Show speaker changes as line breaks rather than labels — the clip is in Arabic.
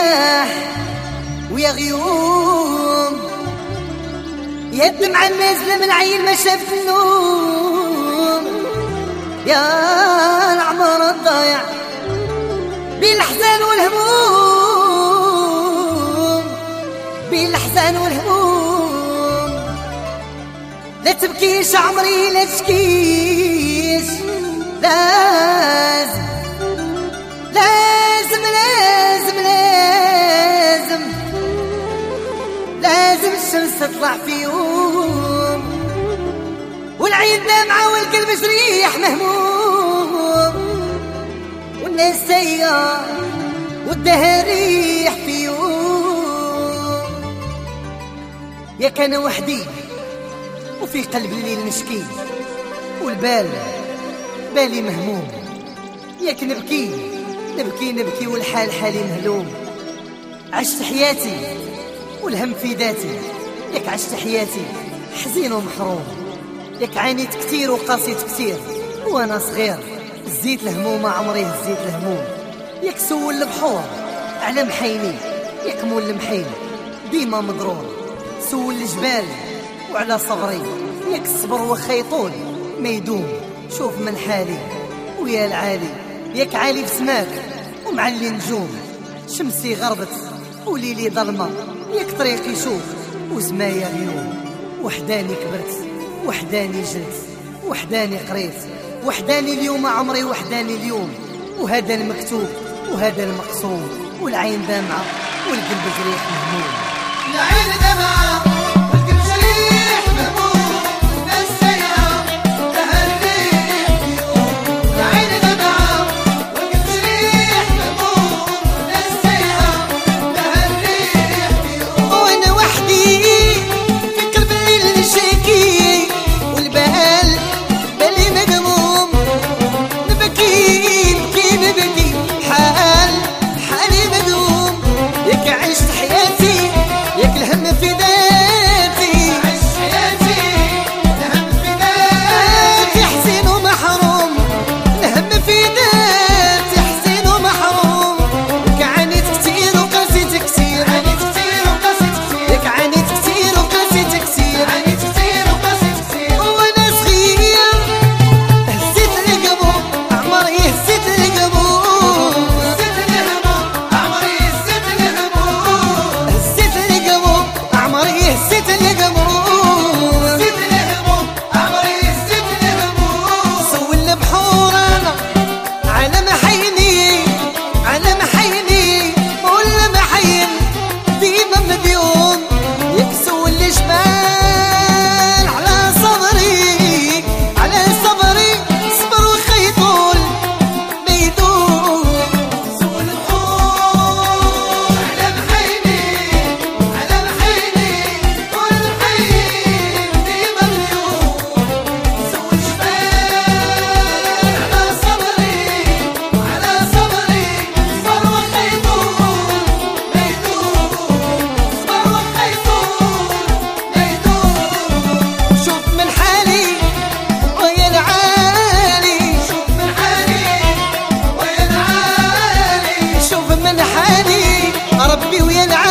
رياح ويا غيوم. يا الدمعة النازلة من عين ما شافت النوم. يا العمر الضايع بين الحزان والهموم. بين الحزان والهموم. لا تبكيش عمري لا تشكيش. لازم لازم الشمس تطلع في يوم والعين دامعة والقلب جريح مهموم والناس سيئة والدهر ريح في يوم. يا كان وحدي وفي قلب الليل مسكين والبال بالي مهموم ياك نبكي نبكي نبكي والحال حالي مهلوم. عشت حياتي والهم في ذاتي. ياك عشت حياتي حزين ومحروم. ياك عانيت كتير وقاسيت كتير وأنا صغير زيت الهموم عمري هزيت الهموم. ياك سول البحور على محيني ياك مول المحين ديما مضرور سول الجبال وعلى صبري ياك الصبر وخا يطول ما يدوم. شوف من حالي ويا العالي. ياك عالي بسماك ومعلي نجوم. شمسي غربت وليلي ظلمة. ياك طريقي شوف وزمايا غيوم وحداني كبرت وحداني جلت وحداني قريت وحداني اليوم عمري وحداني اليوم. وهذا المكتوب وهذا المقصود والعين دامعة والقلب جريح مهموم.
العين دمعة ربي ويلعب